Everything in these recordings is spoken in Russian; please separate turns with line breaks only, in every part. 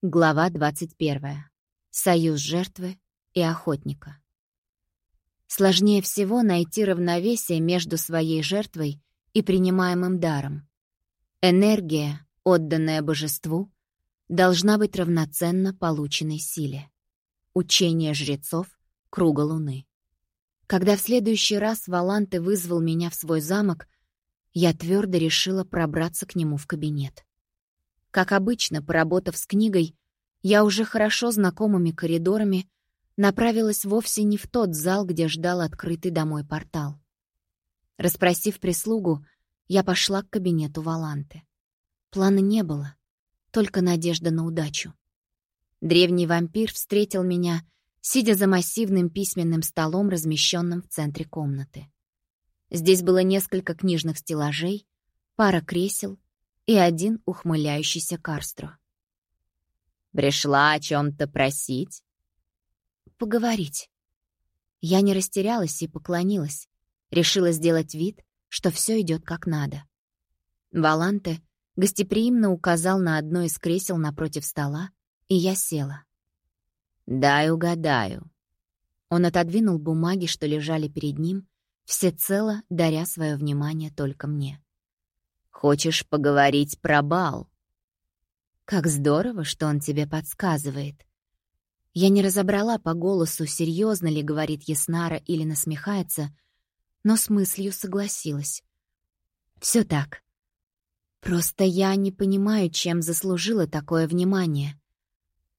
Глава 21. Союз жертвы и охотника. Сложнее всего найти равновесие между своей жертвой и принимаемым даром. Энергия, отданная божеству, должна быть равноценна полученной силе. Учение жрецов Круга Луны. Когда в следующий раз Валанте вызвал меня в свой замок, я твердо решила пробраться к нему в кабинет. Как обычно, поработав с книгой, я уже хорошо знакомыми коридорами направилась вовсе не в тот зал, где ждал открытый домой портал. Распросив прислугу, я пошла к кабинету Валанты. Плана не было, только надежда на удачу. Древний вампир встретил меня, сидя за массивным письменным столом, размещенным в центре комнаты. Здесь было несколько книжных стеллажей, пара кресел и один ухмыляющийся Карстро.
«Пришла о чем то просить?»
«Поговорить». Я не растерялась и поклонилась, решила сделать вид, что все идет как надо. Валанте гостеприимно указал на одно из кресел напротив стола, и я села.
«Дай угадаю».
Он отодвинул бумаги, что лежали перед ним, всецело даря свое внимание только мне.
Хочешь поговорить про бал?»
«Как здорово, что он тебе подсказывает». Я не разобрала по голосу, серьезно ли говорит Яснара или насмехается, но с мыслью согласилась. Все так. Просто я не понимаю, чем заслужила такое внимание.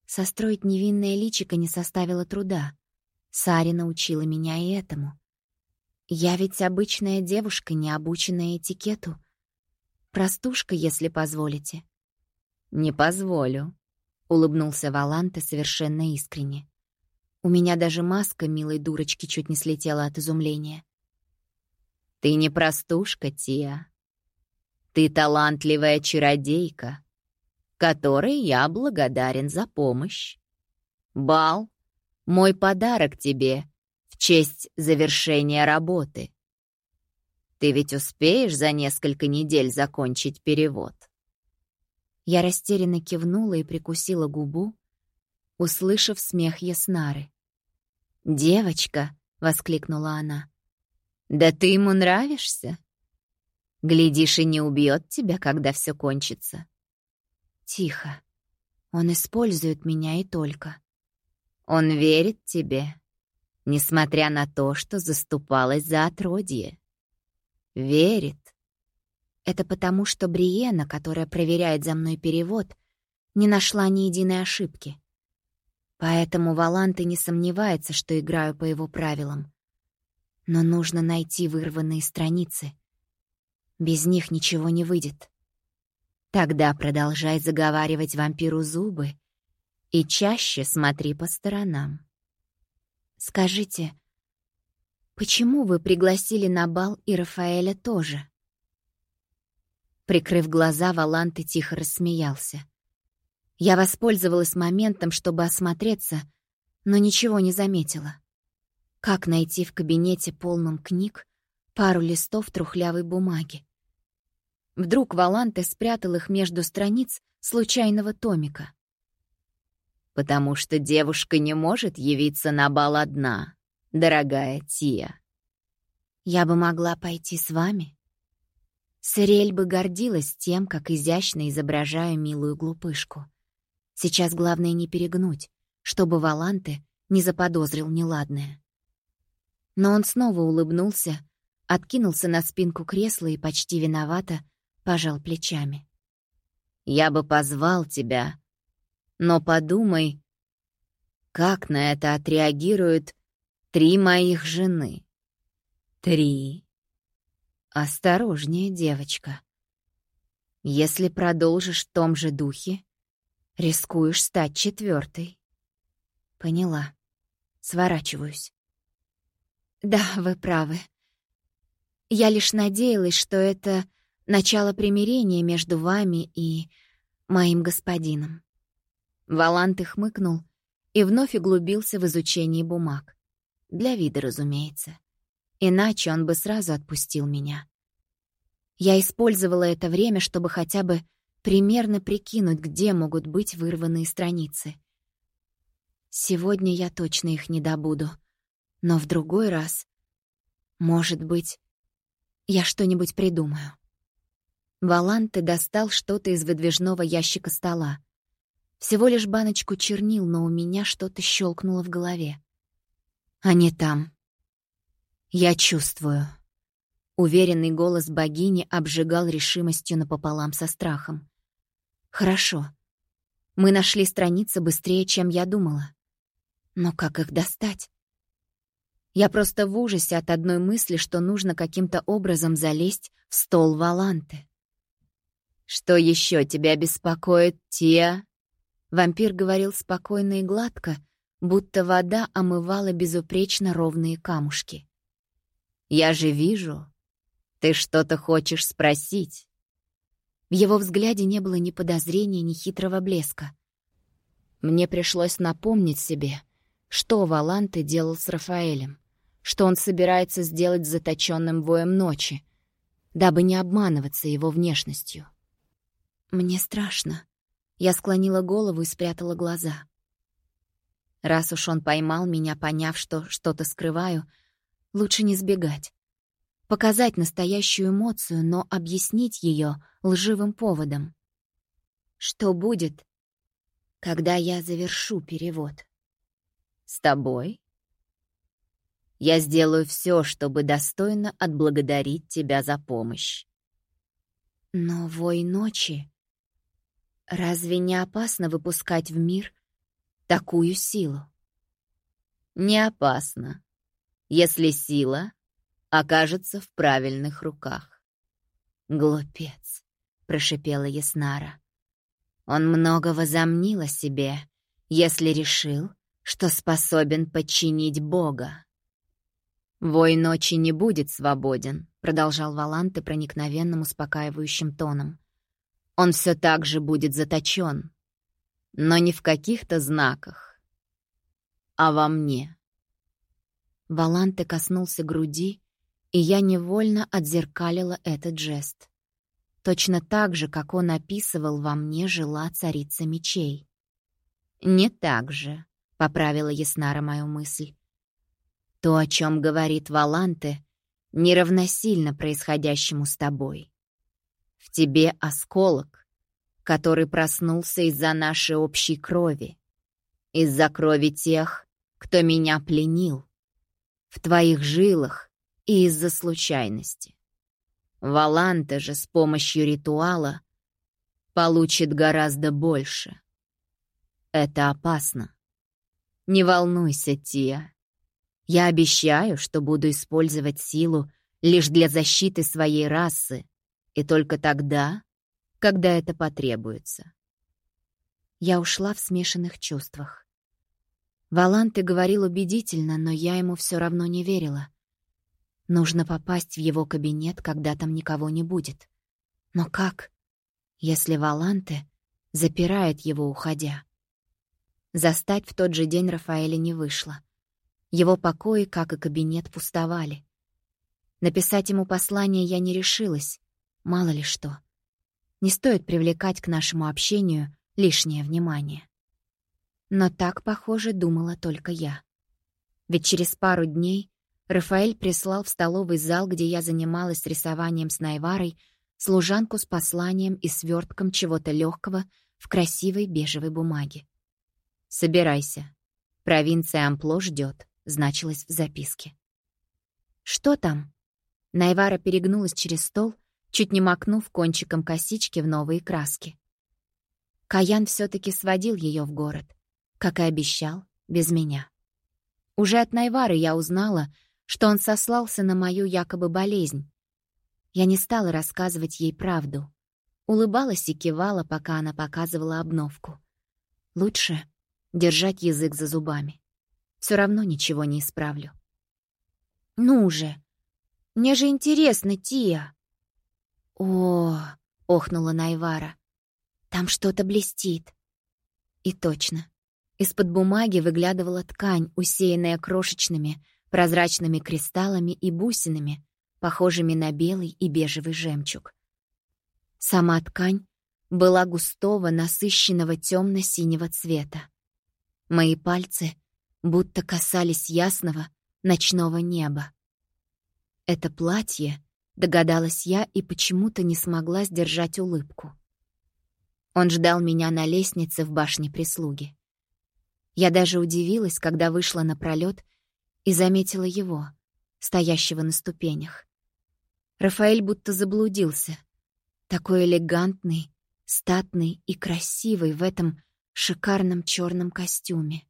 Состроить невинное личико не составило труда. Сари научила меня и этому. Я ведь обычная девушка, не обученная этикету — Простушка, если позволите».
«Не позволю», — улыбнулся Валанте совершенно искренне.
У меня даже маска милой дурочки чуть не слетела от изумления.
«Ты не простушка, Тия. Ты талантливая чародейка, которой я благодарен за помощь. Бал — мой подарок тебе в честь завершения работы. Ты ведь успеешь за несколько недель закончить перевод?»
Я растерянно кивнула и прикусила губу, услышав смех Яснары. «Девочка!» — воскликнула она.
«Да ты ему нравишься? Глядишь, и не убьет тебя, когда все кончится».
«Тихо. Он использует меня и только».
«Он верит тебе, несмотря на то, что заступалась за отродье. Верит.
Это потому, что Бриена, которая проверяет за мной перевод, не нашла ни единой ошибки. Поэтому Валанты не сомневается, что играю по его правилам. Но нужно найти вырванные страницы. Без них ничего не выйдет. Тогда продолжай заговаривать вампиру зубы и чаще смотри по сторонам. Скажите, «Почему вы пригласили на бал и Рафаэля тоже?» Прикрыв глаза, Валанты тихо рассмеялся. Я воспользовалась моментом, чтобы осмотреться, но ничего не заметила. Как найти в кабинете полном книг пару листов трухлявой бумаги? Вдруг Валанте спрятал их между страниц случайного томика.
«Потому что девушка не может явиться на бал одна», дорогая Тия.
Я бы могла пойти с вами. Сырель бы гордилась тем, как изящно изображаю милую глупышку. Сейчас главное не перегнуть, чтобы Валанте не заподозрил неладное. Но он снова улыбнулся, откинулся на спинку кресла и почти виновато пожал плечами.
«Я бы позвал тебя, но подумай, как на это отреагируют Три моих жены. Три. Осторожнее, девочка. Если продолжишь в том же духе, рискуешь стать четвертой.
Поняла. Сворачиваюсь. Да, вы правы. Я лишь надеялась, что это начало примирения между вами и моим господином. Валант хмыкнул и вновь углубился в изучение бумаг. Для вида, разумеется. Иначе он бы сразу отпустил меня. Я использовала это время, чтобы хотя бы примерно прикинуть, где могут быть вырванные страницы. Сегодня я точно их не добуду, но в другой раз, может быть, я что-нибудь придумаю. Валанте достал что-то из выдвижного ящика стола. Всего лишь баночку чернил, но у меня что-то щелкнуло в голове. Они там. Я чувствую. Уверенный голос богини обжигал решимостью напополам со страхом. Хорошо. Мы нашли страницы быстрее, чем я думала. Но как их достать? Я просто в ужасе от одной мысли, что нужно каким-то образом залезть в стол Валанты. «Что еще тебя беспокоит, Тия?» Вампир говорил спокойно и гладко, будто вода омывала безупречно ровные камушки. «Я же вижу, ты что-то хочешь спросить». В его взгляде не было ни подозрения, ни хитрого блеска. Мне пришлось напомнить себе, что Валанте делал с Рафаэлем, что он собирается сделать с заточенным воем ночи, дабы не обманываться его внешностью. «Мне страшно». Я склонила голову и спрятала глаза. Раз уж он поймал меня, поняв, что что-то скрываю, лучше не сбегать. Показать настоящую эмоцию, но объяснить ее лживым поводом. Что будет, когда я завершу перевод? С тобой? Я сделаю все, чтобы достойно отблагодарить тебя за помощь. Но вой ночи Разве не опасно выпускать в мир такую силу? Не опасно, если сила окажется в правильных руках. Глупец, прошипела Яснара. Он много возомнил о себе, если решил, что способен подчинить Бога. «Вой ночи не будет свободен», — продолжал Валанты проникновенным успокаивающим тоном. Он все так же будет заточен, но не в каких-то знаках, а во мне. Валанте коснулся груди, и я невольно отзеркалила этот жест. Точно так же, как он описывал во мне жила царица мечей. «Не так же», — поправила Яснара мою мысль. «То, о чем говорит Валанте, неравносильно происходящему с тобой. В тебе осколок, который проснулся из-за нашей общей крови, из-за крови тех, кто меня пленил, в твоих жилах и из-за случайности. Валанта же с помощью ритуала получит гораздо больше. Это опасно. Не волнуйся, Тия. Я обещаю, что буду использовать силу лишь для защиты своей расы и только тогда, когда это потребуется. Я ушла в смешанных чувствах. Валанты говорил убедительно, но я ему все равно не верила. Нужно попасть в его кабинет, когда там никого не будет. Но как, если Валанте запирает его, уходя? Застать в тот же день Рафаэля не вышло. Его покои, как и кабинет, пустовали. Написать ему послание я не решилась, Мало ли что. Не стоит привлекать к нашему общению лишнее внимание. Но так, похоже, думала только я. Ведь через пару дней Рафаэль прислал в столовый зал, где я занималась рисованием с Найварой, служанку с посланием и свертком чего-то легкого в красивой бежевой бумаге. «Собирайся. Провинция Ампло ждет», — значилось в записке. «Что там?» Найвара перегнулась через стол — чуть не макнув кончиком косички в новые краски. Каян все-таки сводил ее в город, как и обещал, без меня. Уже от Найвары я узнала, что он сослался на мою якобы болезнь. Я не стала рассказывать ей правду. Улыбалась и кивала, пока она показывала обновку. Лучше держать язык за зубами. Все равно ничего не исправлю. «Ну же! Мне же интересно, Тия!» «О!» — охнула Найвара. «Там что-то блестит». И точно. Из-под бумаги выглядывала ткань, усеянная крошечными, прозрачными кристаллами и бусинами, похожими на белый и бежевый жемчуг. Сама ткань была густого, насыщенного темно-синего цвета. Мои пальцы будто касались ясного ночного неба. Это платье, догадалась я и почему-то не смогла сдержать улыбку. Он ждал меня на лестнице в башне прислуги. Я даже удивилась, когда вышла на пролет и заметила его, стоящего на ступенях. Рафаэль будто заблудился. Такой элегантный, статный и красивый в этом шикарном черном костюме.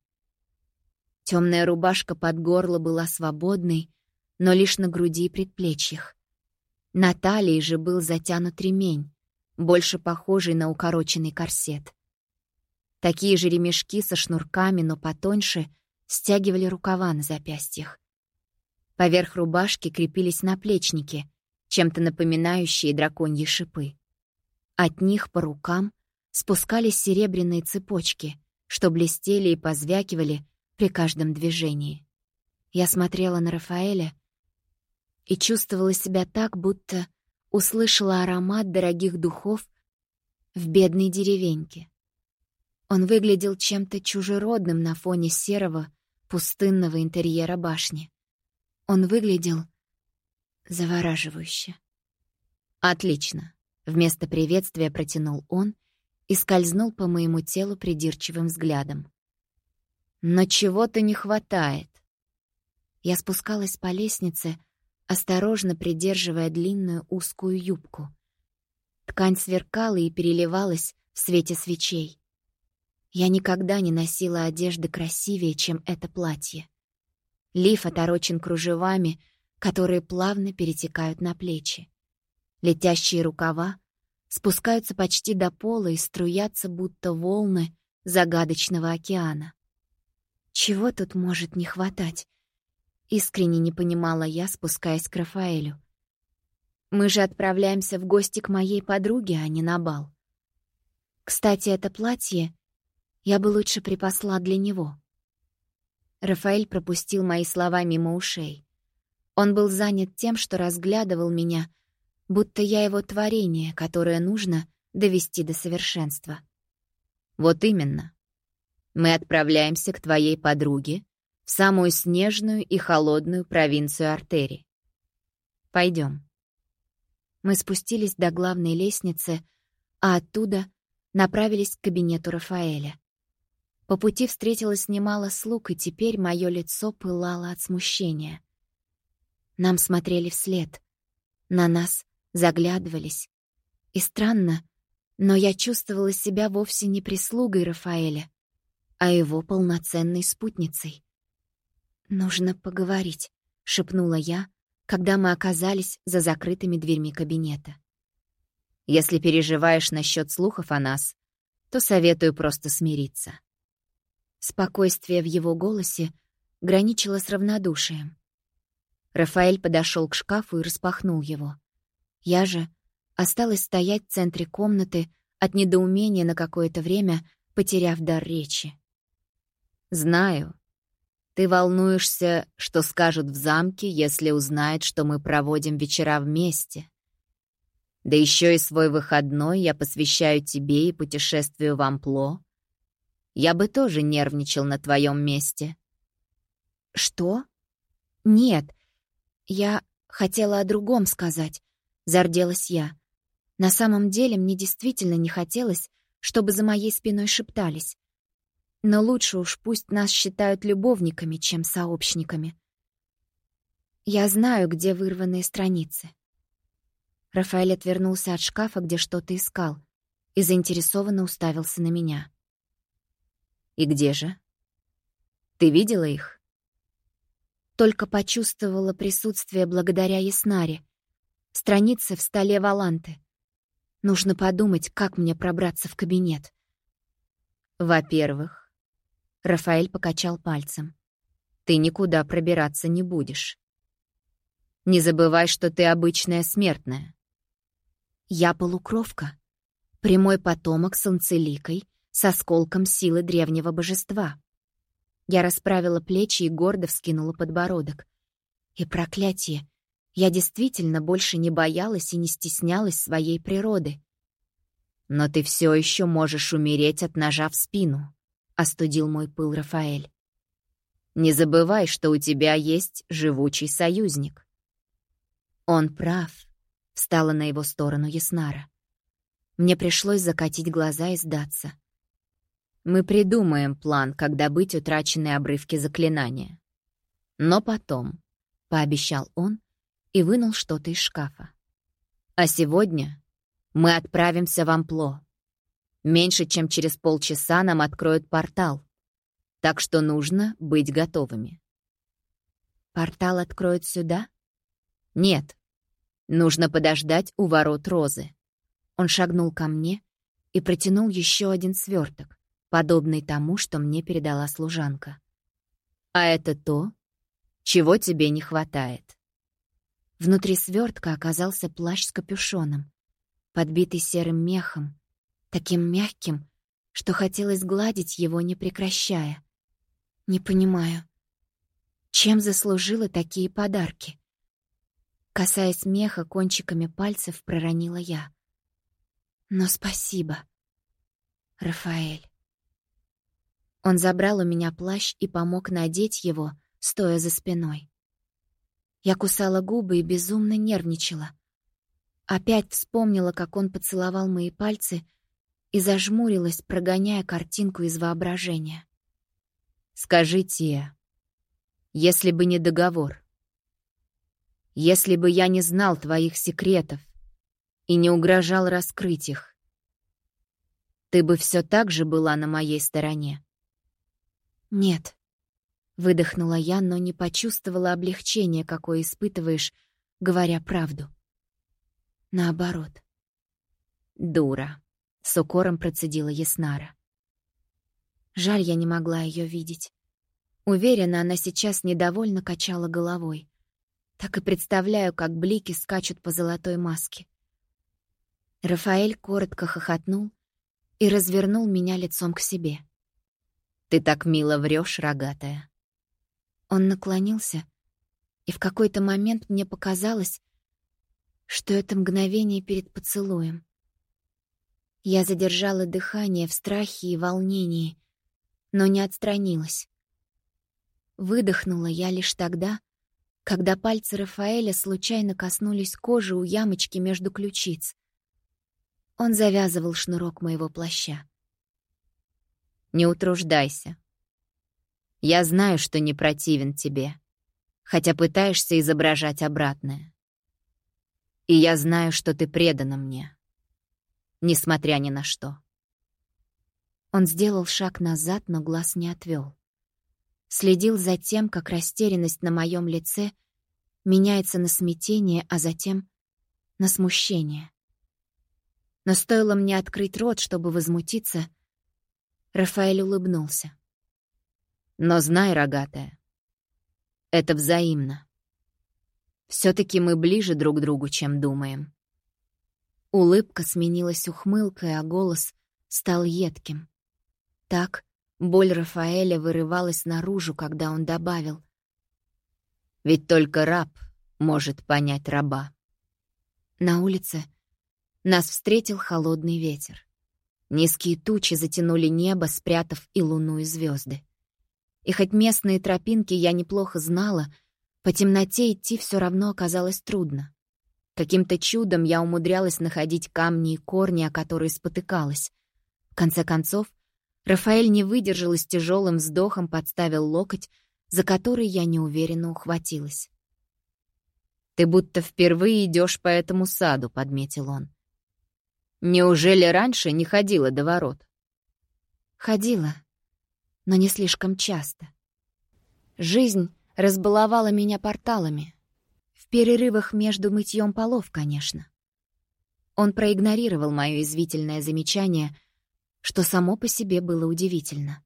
Темная рубашка под горло была свободной, но лишь на груди и предплечьях. На талии же был затянут ремень, больше похожий на укороченный корсет. Такие же ремешки со шнурками, но потоньше, стягивали рукава на запястьях. Поверх рубашки крепились наплечники, чем-то напоминающие драконьи шипы. От них по рукам спускались серебряные цепочки, что блестели и позвякивали при каждом движении. Я смотрела на Рафаэля и чувствовала себя так, будто услышала аромат дорогих духов в бедной деревеньке. Он выглядел чем-то чужеродным на фоне серого, пустынного интерьера башни. Он выглядел завораживающе. «Отлично!» — вместо приветствия протянул он и скользнул по моему телу придирчивым взглядом. «Но чего-то не хватает». Я спускалась по лестнице, осторожно придерживая длинную узкую юбку. Ткань сверкала и переливалась в свете свечей. Я никогда не носила одежды красивее, чем это платье. Лиф оторочен кружевами, которые плавно перетекают на плечи. Летящие рукава спускаются почти до пола и струятся, будто волны загадочного океана. Чего тут может не хватать? Искренне не понимала я, спускаясь к Рафаэлю. Мы же отправляемся в гости к моей подруге, а не на бал. Кстати, это платье я бы лучше припасла для него. Рафаэль пропустил мои слова мимо ушей. Он был занят тем, что разглядывал меня, будто я его творение, которое нужно довести до совершенства. «Вот именно. Мы отправляемся к твоей подруге, в самую снежную и холодную провинцию Артери. Пойдем. Мы спустились до главной лестницы, а оттуда направились к кабинету Рафаэля. По пути встретилось немало слуг, и теперь мое лицо пылало от смущения. Нам смотрели вслед. На нас заглядывались. И странно, но я чувствовала себя вовсе не прислугой Рафаэля, а его полноценной спутницей. «Нужно поговорить», — шепнула я, когда мы оказались за закрытыми дверьми кабинета. «Если переживаешь насчет слухов о нас, то советую просто смириться». Спокойствие в его голосе граничило с равнодушием. Рафаэль подошел к шкафу и распахнул его. Я же осталась стоять в центре комнаты от недоумения на какое-то время, потеряв дар речи. «Знаю, ты волнуешься, что скажут в замке, если узнают, что мы проводим вечера вместе. Да еще и свой выходной я посвящаю тебе и путешествию в Ампло. Я бы тоже нервничал на твоем месте. Что? Нет, я хотела о другом сказать, зарделась я. На самом деле мне действительно не хотелось, чтобы за моей спиной шептались. Но лучше уж пусть нас считают любовниками, чем сообщниками. Я знаю, где вырванные страницы. Рафаэль отвернулся от шкафа, где что-то искал, и заинтересованно уставился на меня. «И где же? Ты видела их?» Только почувствовала присутствие благодаря Яснаре. Страницы в столе Валанты. Нужно подумать, как мне пробраться в кабинет. Во-первых, Рафаэль покачал пальцем. «Ты никуда пробираться не будешь. Не забывай, что ты обычная смертная». «Я полукровка, прямой потомок с анцеликой, с осколком силы древнего божества». Я расправила плечи и гордо вскинула подбородок. И проклятие, я действительно больше не боялась и не стеснялась своей природы.
«Но ты все еще можешь умереть от ножа в спину», — остудил мой пыл Рафаэль. «Не забывай, что у тебя есть живучий союзник». «Он прав», — встала на его сторону Яснара. Мне пришлось закатить глаза и сдаться. Мы придумаем план, как добыть утраченные обрывки заклинания. Но потом, — пообещал он и вынул что-то из шкафа. А сегодня мы отправимся в Ампло. Меньше чем через полчаса нам откроют портал, так что нужно быть готовыми. Портал откроют сюда? Нет. Нужно подождать у ворот Розы. Он шагнул ко мне и протянул еще один сверток, подобный тому, что мне передала служанка. «А это то, чего тебе не хватает». Внутри свертка оказался плащ с капюшоном, подбитый серым мехом, таким мягким, что хотелось гладить его, не прекращая. Не понимаю, чем заслужила такие подарки? Касаясь меха, кончиками пальцев проронила я. Но спасибо, Рафаэль. Он забрал у меня плащ и помог надеть его, стоя за спиной. Я кусала губы и безумно нервничала. Опять вспомнила, как он поцеловал мои пальцы и зажмурилась, прогоняя картинку из воображения. «Скажи, Тия, если бы не договор, если бы я не знал твоих секретов, и не угрожал раскрыть их. Ты бы все так же была на моей стороне. Нет. Выдохнула я, но не почувствовала облегчения, какое испытываешь, говоря правду. Наоборот. Дура. С укором процедила Яснара. Жаль, я не могла ее видеть. Уверена, она сейчас недовольно качала головой. Так и представляю, как блики скачут по золотой маске. Рафаэль коротко хохотнул и развернул меня лицом к себе. «Ты так мило врешь, рогатая». Он наклонился, и в какой-то момент мне показалось, что это мгновение перед поцелуем. Я задержала дыхание в страхе и волнении, но не отстранилась. Выдохнула я лишь тогда, когда пальцы Рафаэля случайно коснулись кожи у ямочки между ключиц. Он завязывал шнурок моего плаща. «Не утруждайся. Я знаю, что не противен тебе, хотя пытаешься изображать обратное. И я знаю, что ты предана мне, несмотря ни на что». Он сделал шаг назад, но глаз не отвел. Следил за тем, как растерянность на моем лице меняется на смятение, а затем на смущение. Но стоило мне открыть рот, чтобы возмутиться, Рафаэль улыбнулся. «Но знай, рогатая, это взаимно. все таки мы ближе друг к другу, чем думаем». Улыбка сменилась ухмылкой, а голос стал едким. Так боль Рафаэля вырывалась наружу, когда он добавил. «Ведь только раб может понять раба». На улице нас встретил холодный ветер. Низкие тучи затянули небо, спрятав и луну, и звезды. И хоть местные тропинки я неплохо знала, по темноте идти все равно оказалось трудно. Каким-то чудом я умудрялась находить камни и корни, о которые спотыкалась. В конце концов, Рафаэль не выдержал и с тяжелым вздохом подставил локоть, за который я неуверенно ухватилась. «Ты будто впервые идешь по этому саду», — подметил он. Неужели раньше не ходила до ворот? Ходила, но не слишком часто. Жизнь разбаловала меня порталами. Перерывах между мытьем полов, конечно. Он проигнорировал мое извительное замечание, что само по себе было удивительно.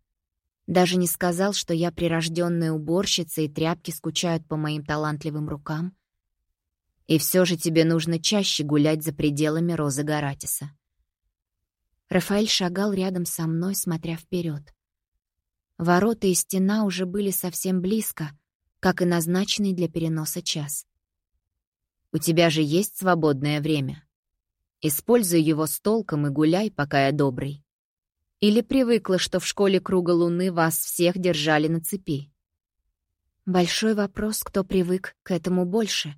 Даже не сказал, что я прирожденная уборщица и тряпки скучают по моим талантливым рукам. И все же тебе нужно чаще гулять за пределами Розы Гаратиса. Рафаэль шагал рядом со мной, смотря вперед. Ворота и стена уже были совсем близко, как и назначенный для переноса час. «У тебя же есть свободное время. Используй его с толком и гуляй, пока я добрый. Или привыкла, что в школе Круга Луны вас всех держали на цепи?
Большой вопрос, кто привык к этому больше.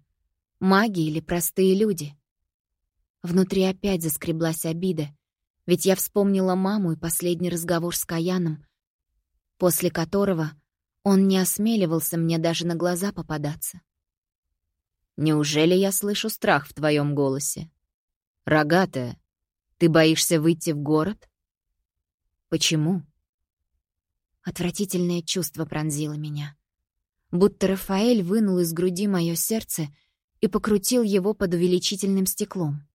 Маги или простые люди? Внутри опять заскреблась обида, ведь я вспомнила маму и последний разговор с Каяном, после которого он не осмеливался мне даже на глаза попадаться.
«Неужели я слышу страх в твоем голосе? Рогатая, ты боишься выйти в город?»
Почему? Отвратительное чувство пронзило меня. Будто Рафаэль вынул из груди мое сердце и покрутил его под увеличительным стеклом.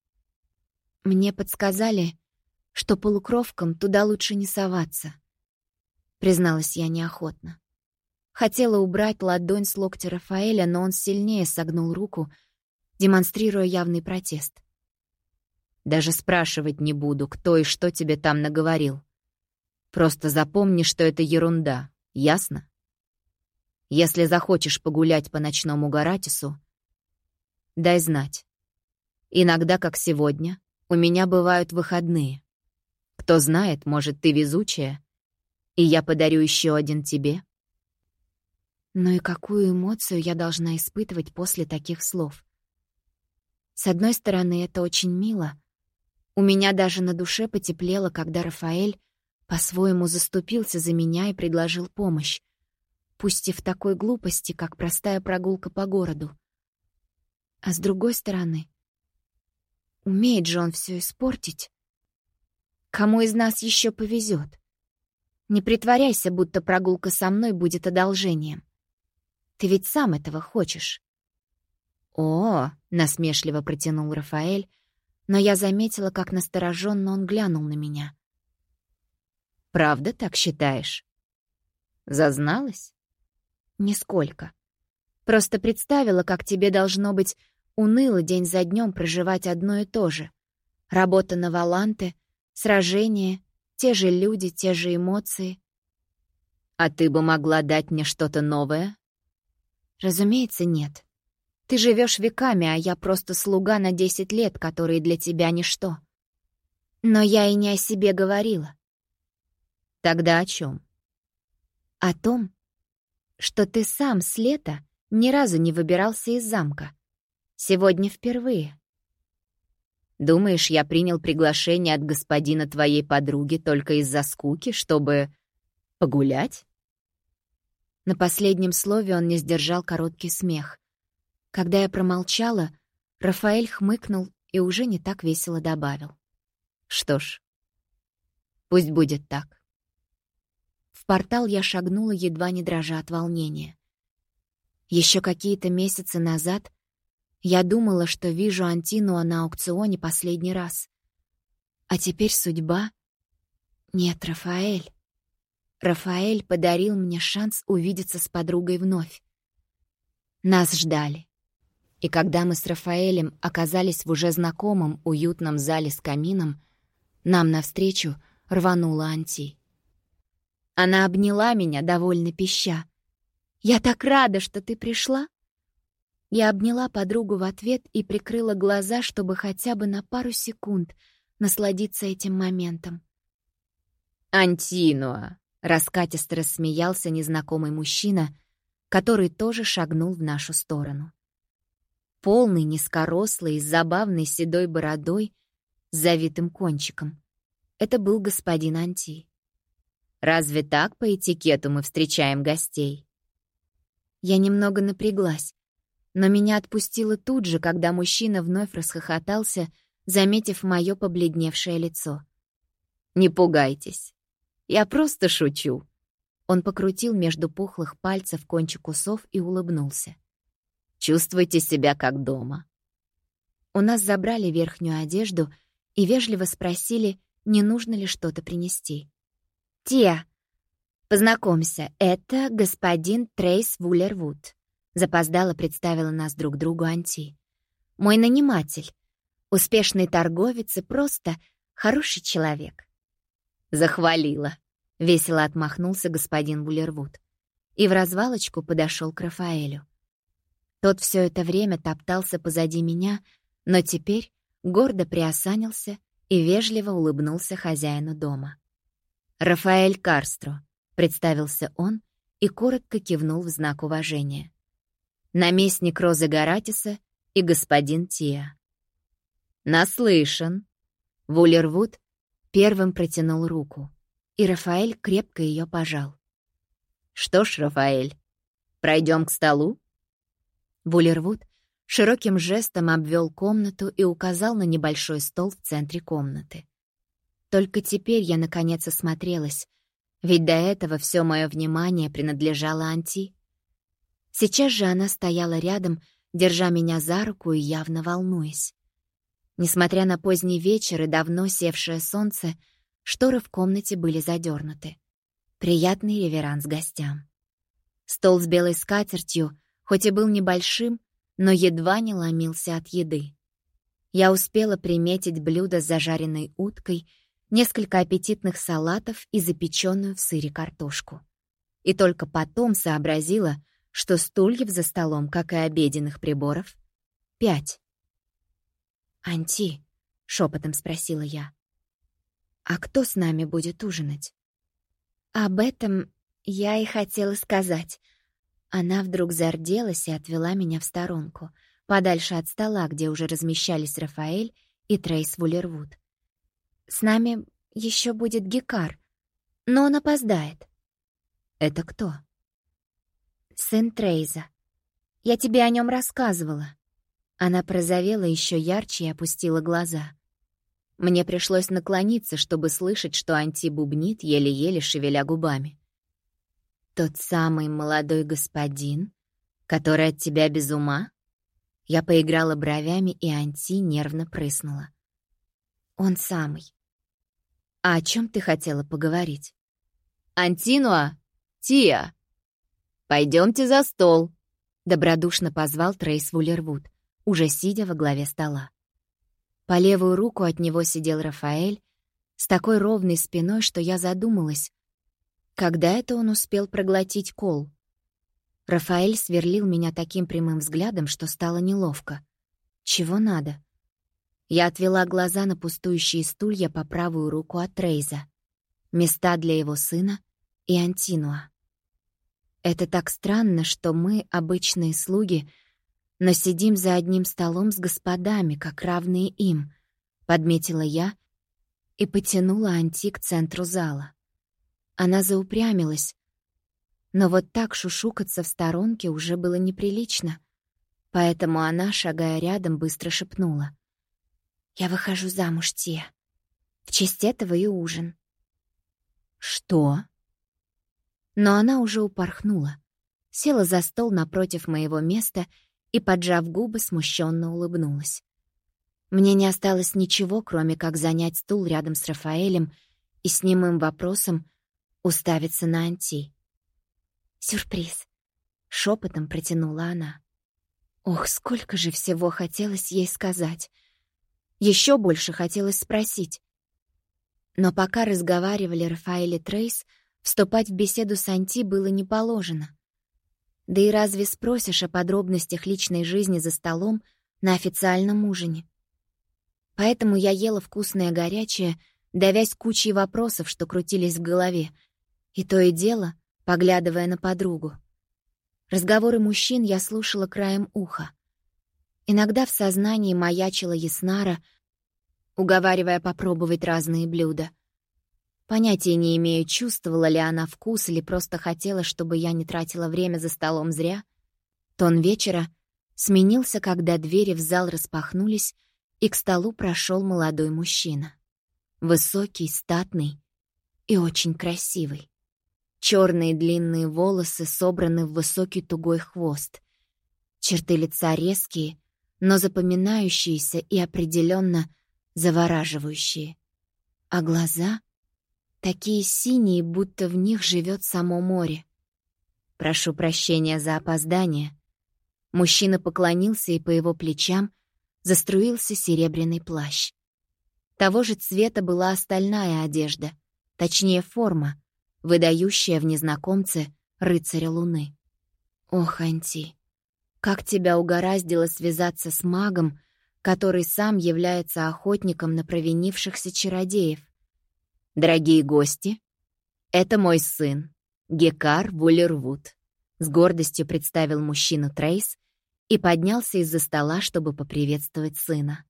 Мне подсказали, что полукровкам туда лучше не соваться. Призналась я неохотно. Хотела убрать ладонь с локтя Рафаэля, но он сильнее согнул руку, демонстрируя явный протест.
«Даже спрашивать не буду, кто и что тебе там наговорил. Просто запомни, что это ерунда, ясно? Если захочешь погулять по ночному Гаратису, дай знать. Иногда, как сегодня, у меня бывают выходные. Кто знает, может, ты везучая, и я подарю еще один тебе.
Ну и какую эмоцию я должна испытывать после таких слов? С одной стороны, это очень мило. У меня даже на душе потеплело, когда Рафаэль по-своему заступился за меня и предложил помощь, пусть и в такой глупости, как простая прогулка по городу. А с другой стороны, умеет же он все испортить. Кому из нас еще повезет? Не притворяйся, будто прогулка со мной будет одолжением. Ты ведь сам этого хочешь.
О, насмешливо протянул Рафаэль, но я заметила, как настороженно он глянул на меня. Правда так считаешь? Зазналась?
Нисколько. Просто представила, как тебе должно быть уныло день за днем проживать одно и то же. Работа на Валанте, сражения, те же люди, те же эмоции.
А ты бы могла дать мне что-то новое?
Разумеется, нет. Ты живешь веками, а я просто слуга на десять лет, которые для тебя ничто. Но я и не о себе говорила.
Тогда о чем?
О том, что ты сам с лета ни разу не выбирался из замка. Сегодня впервые.
Думаешь, я принял приглашение от господина твоей подруги только из-за скуки, чтобы погулять?
На последнем слове он не сдержал короткий смех. Когда я промолчала, Рафаэль хмыкнул и уже не так весело добавил.
Что ж, пусть будет так.
В портал я шагнула, едва не дрожа от волнения. Еще какие-то месяцы назад я думала, что вижу Антинуа на аукционе последний раз. А теперь судьба... Нет, Рафаэль. Рафаэль подарил мне шанс увидеться с подругой вновь. Нас ждали. И когда мы с Рафаэлем оказались в уже знакомом уютном зале с камином, нам навстречу рванула Анти. Она обняла меня, довольно пища. «Я так рада, что ты пришла!» Я обняла подругу в ответ и прикрыла глаза, чтобы хотя бы на пару секунд насладиться этим моментом.
«Антинуа!» — раскатисто рассмеялся незнакомый мужчина, который тоже шагнул в нашу сторону. Полный, низкорослый, с забавной седой бородой, с завитым кончиком. Это был господин Анти. Разве так по этикету мы встречаем гостей?
Я немного напряглась, но меня отпустило тут же, когда мужчина вновь расхохотался, заметив мое побледневшее лицо.
«Не пугайтесь. Я просто шучу».
Он покрутил между пухлых пальцев кончик усов и улыбнулся.
«Чувствуйте себя как дома».
У нас забрали верхнюю одежду и вежливо спросили, не нужно ли что-то принести. «Тия, познакомься, это господин Трейс Вуллервуд», запоздало представила нас друг другу Анти. «Мой наниматель, успешный торговец и просто хороший человек».
«Захвалила», — весело отмахнулся господин Вуллервуд и в развалочку подошел к Рафаэлю.
Тот все это время топтался позади меня, но теперь гордо приосанился и вежливо улыбнулся хозяину дома. «Рафаэль Карстро», — представился он и коротко кивнул в знак уважения. «Наместник Розы Гаратиса и господин Тиа». «Наслышан». Вулервуд первым протянул руку, и Рафаэль крепко ее пожал. «Что ж, Рафаэль, пройдем к столу?» Вулервуд широким жестом обвел комнату и указал на небольшой стол в центре комнаты. Только теперь я наконец осмотрелась, ведь до этого все мое внимание принадлежало Анти. Сейчас же она стояла рядом, держа меня за руку и явно волнуясь. Несмотря на поздний вечер и давно севшее солнце, шторы в комнате были задернуты. Приятный реверанс гостям. Стол с белой скатертью, хоть и был небольшим, но едва не ломился от еды. Я успела приметить блюдо с зажаренной уткой — несколько аппетитных салатов и запеченную в сыре картошку. И только потом сообразила, что стульев за столом, как и обеденных приборов, пять. «Анти», — шепотом спросила я, — «а кто с нами будет ужинать?» «Об этом я и хотела сказать». Она вдруг зарделась и отвела меня в сторонку, подальше от стола, где уже размещались Рафаэль и Трейс Вуллервуд. С нами еще будет Гекар, но он опоздает. Это кто? Сын Трейза. Я тебе о нем рассказывала. Она прозовела еще ярче и опустила глаза. Мне пришлось наклониться, чтобы слышать, что Анти бубнит, еле-еле шевеля губами. «Тот самый молодой господин, который от тебя без ума?» Я поиграла бровями, и Анти нервно прыснула. «Он самый. «А о чем ты хотела поговорить?» «Антинуа! Тия! Пойдемте за стол!» Добродушно позвал Трейс Вуллервуд, уже сидя во главе стола. По левую руку от него сидел Рафаэль с такой ровной спиной, что я задумалась, когда это он успел проглотить кол. Рафаэль сверлил меня таким прямым взглядом, что стало неловко. Чего надо? Я отвела глаза на пустующие стулья по правую руку от Рейза. Места для его сына и Антинуа. Это так странно, что мы, обычные слуги, но сидим за одним столом с господами, как равные им, подметила я и потянула Анти к центру зала. Она заупрямилась, но вот так шушукаться в сторонке уже было неприлично, поэтому она, шагая рядом, быстро шепнула. Я выхожу замуж, Тия. В честь этого и ужин. Что? Но она уже упорхнула, села за стол напротив моего места и, поджав губы, смущенно улыбнулась. Мне не осталось ничего, кроме как занять стул рядом с Рафаэлем и с немым вопросом уставиться на Анти. «Сюрприз!» — шепотом протянула она. Ох, сколько же всего хотелось ей сказать. Еще больше хотелось спросить. Но пока разговаривали Рафаэль и Трейс, вступать в беседу с Анти было не положено. Да и разве спросишь о подробностях личной жизни за столом на официальном ужине? Поэтому я ела вкусное горячее, давясь кучей вопросов, что крутились в голове, и то и дело, поглядывая на подругу. Разговоры мужчин я слушала краем уха. Иногда в сознании маячила Яснара, уговаривая попробовать разные блюда. Понятия не имею, чувствовала ли она вкус или просто хотела, чтобы я не тратила время за столом зря. Тон вечера сменился, когда двери в зал распахнулись, и к столу прошел молодой мужчина. Высокий, статный и очень красивый. Черные длинные волосы собраны в высокий тугой хвост. Черты лица резкие, но запоминающиеся и определенно завораживающие. А глаза такие синие, будто в них живет само море. Прошу прощения за опоздание. Мужчина поклонился, и по его плечам заструился серебряный плащ. Того же цвета была остальная одежда, точнее форма, выдающая в незнакомце рыцаря Луны. Ох, Анти, как тебя угораздило связаться с магом, который сам является охотником на провинившихся чародеев.
«Дорогие гости, это мой сын, Гекар Вуллервуд», — с гордостью представил мужчину Трейс и поднялся из-за стола, чтобы поприветствовать сына.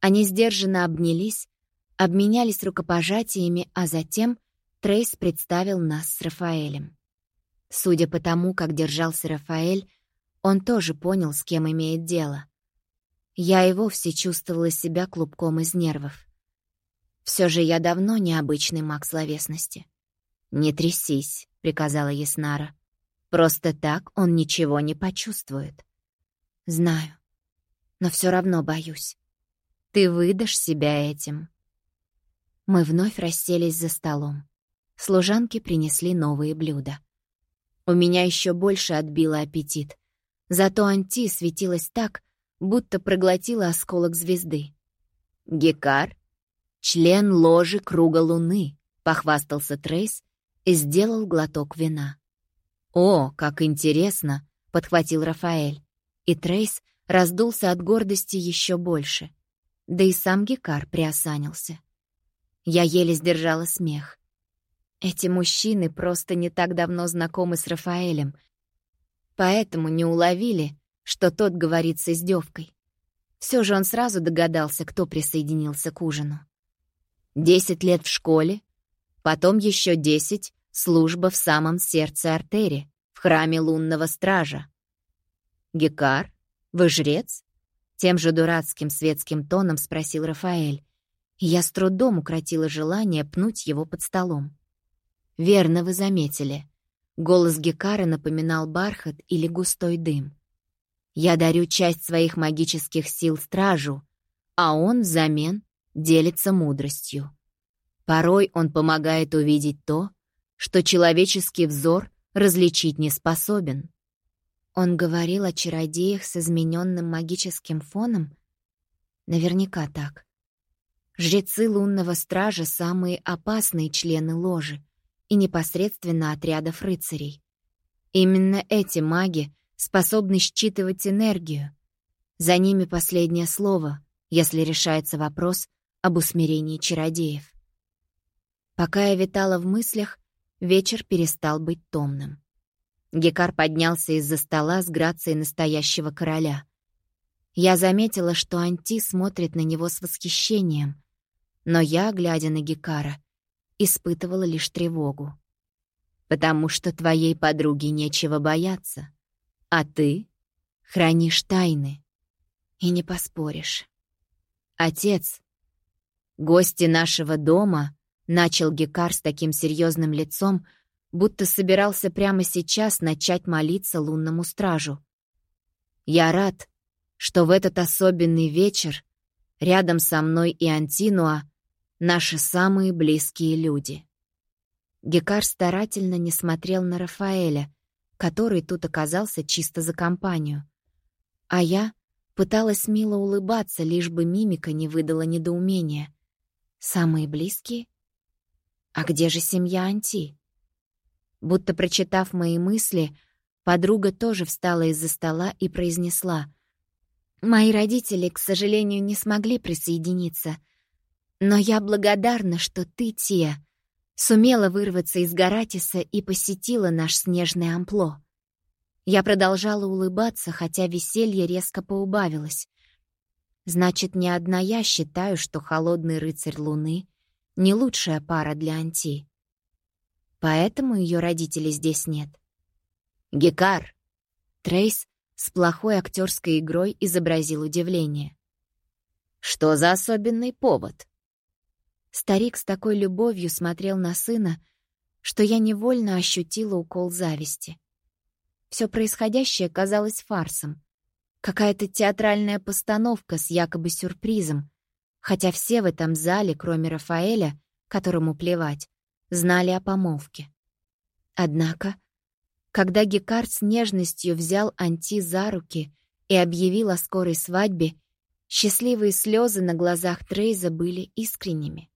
Они сдержанно обнялись, обменялись рукопожатиями, а затем Трейс представил нас с Рафаэлем. Судя по тому, как держался Рафаэль, он тоже понял, с кем имеет дело. Я и вовсе чувствовала себя клубком из нервов. Все же я давно необычный маг словесности. «Не трясись», — приказала Яснара. «Просто так он ничего не почувствует».
«Знаю, но все равно боюсь.
Ты выдашь себя этим».
Мы вновь расселись за столом. Служанки принесли новые блюда. У меня еще больше отбило аппетит. Зато Анти светилась так, будто проглотила осколок звезды.
«Гекар — член ложи Круга Луны», — похвастался Трейс и сделал глоток вина. «О, как интересно!» — подхватил Рафаэль. И Трейс раздулся от гордости еще больше. Да и сам Гекар приосанился. Я еле сдержала смех. Эти мужчины просто не так давно знакомы с Рафаэлем, поэтому не уловили, что тот говорит с издевкой. Все же он сразу догадался, кто присоединился к ужину. Десять лет в школе, потом еще десять — служба в самом сердце артерии, в храме лунного стража. «Гекар, вы жрец?» Тем же дурацким светским тоном спросил Рафаэль, я с трудом укротила желание пнуть его под столом. «Верно вы заметили. Голос Гекара напоминал бархат или густой дым. Я дарю часть своих магических сил стражу, а он взамен делится мудростью. Порой он помогает увидеть то, что человеческий взор различить не способен.
Он говорил о чародеях с измененным магическим фоном? Наверняка так. Жрецы лунного стража — самые опасные члены ложи, и непосредственно отрядов рыцарей. Именно эти маги способны считывать энергию. За ними последнее слово, если решается вопрос об усмирении чародеев. Пока я витала в мыслях, вечер перестал быть томным. Гекар поднялся из-за стола с грацией настоящего короля. Я заметила, что Анти смотрит на него с восхищением, но я, глядя на Гекара, испытывала лишь тревогу. «Потому что твоей подруге нечего бояться, а ты хранишь тайны, и не поспоришь. Отец, гости нашего дома, начал Гекар с таким серьезным лицом, будто собирался прямо сейчас начать молиться лунному стражу. Я рад, что в этот особенный вечер рядом со мной и Антинуа наши самые близкие люди. Гекар старательно не смотрел на Рафаэля, который тут оказался чисто за компанию. А я пыталась мило улыбаться, лишь бы мимика не выдала недоумения. «Самые близкие? А где же семья Анти?» Будто прочитав мои мысли, подруга тоже встала из-за стола и произнесла. «Мои родители, к сожалению, не смогли присоединиться — но я благодарна, что ты, Тия, сумела вырваться из Гаратиса и посетила наш снежный ампло. Я продолжала улыбаться, хотя веселье резко поубавилось. Значит, не одна я считаю, что холодный рыцарь Луны — не лучшая пара для Анти. Поэтому ее родителей здесь нет. «Гекар!» Трейс с плохой актерской игрой изобразил удивление. «Что за особенный повод?» Старик с такой любовью смотрел на сына, что я невольно ощутила укол зависти. Все происходящее казалось фарсом. Какая-то театральная постановка с якобы сюрпризом, хотя все в этом зале, кроме Рафаэля, которому плевать, знали о помолвке. Однако, когда Гекард с нежностью взял Анти за руки и объявил о скорой свадьбе, счастливые слезы на глазах Трейза были искренними.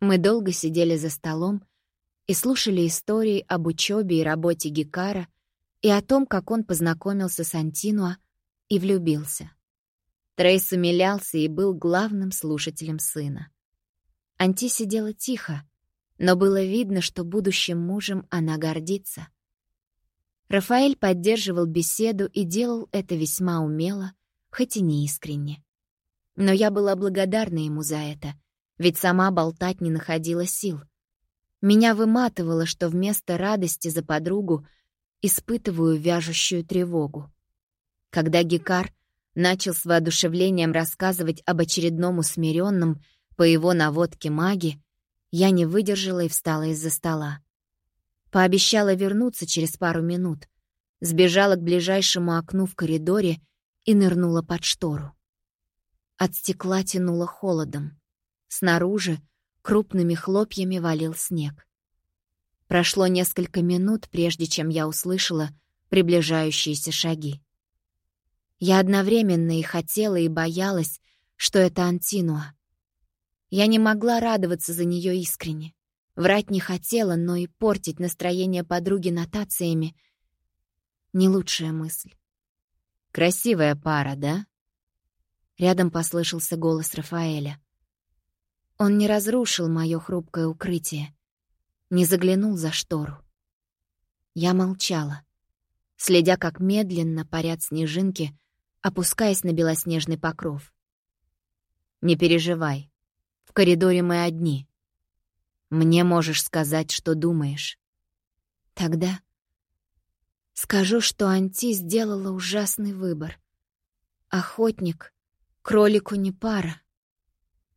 Мы долго сидели за столом и слушали истории об учебе и работе Гикара и о том, как он познакомился с Антинуа и влюбился. Трейс умилялся и был главным слушателем сына. Анти сидела тихо, но было видно, что будущим мужем она гордится. Рафаэль поддерживал беседу и делал это весьма умело, хоть и не искренне. Но я была благодарна ему за это, ведь сама болтать не находила сил. Меня выматывало, что вместо радости за подругу испытываю вяжущую тревогу. Когда Гекар начал с воодушевлением рассказывать об очередном усмиренном по его наводке маге, я не выдержала и встала из-за стола. Пообещала вернуться через пару минут, сбежала к ближайшему окну в коридоре и нырнула под штору. От стекла тянуло холодом. Снаружи крупными хлопьями валил снег. Прошло несколько минут, прежде чем я услышала приближающиеся шаги. Я одновременно и хотела, и боялась, что это Антинуа. Я не могла радоваться за нее искренне. Врать не хотела, но и портить настроение подруги нотациями — не лучшая мысль.
«Красивая пара, да?»
Рядом послышался голос Рафаэля. Он не разрушил мое хрупкое укрытие, не заглянул за штору. Я молчала, следя, как медленно парят снежинки, опускаясь на белоснежный покров.
«Не переживай. В коридоре мы одни. Мне можешь сказать, что думаешь».
Тогда скажу, что Анти сделала ужасный выбор. Охотник кролику не пара.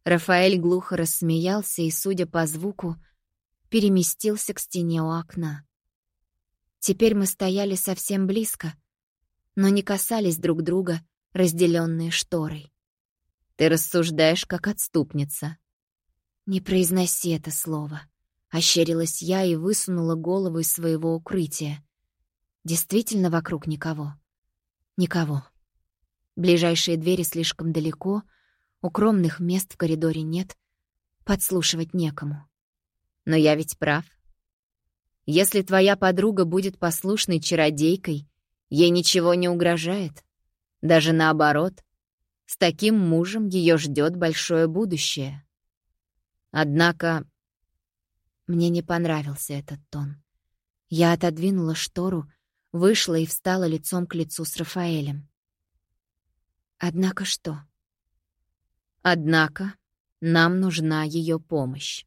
Рафаэль глухо рассмеялся и, судя по звуку, переместился к стене у окна. Теперь мы стояли совсем близко, но не касались друг друга, разделенные шторой.
«Ты рассуждаешь, как отступница».
«Не произноси это слово», — ощерилась я и высунула голову из своего укрытия. «Действительно вокруг никого?» «Никого». Ближайшие двери слишком далеко, укромных мест в коридоре нет, подслушивать некому.
Но я ведь прав. Если твоя подруга будет послушной чародейкой, ей ничего не угрожает. Даже наоборот, с таким мужем ее ждет большое будущее. Однако
мне не понравился этот тон. Я отодвинула штору, вышла и встала лицом к лицу с Рафаэлем. Однако что?
Однако нам нужна ее помощь.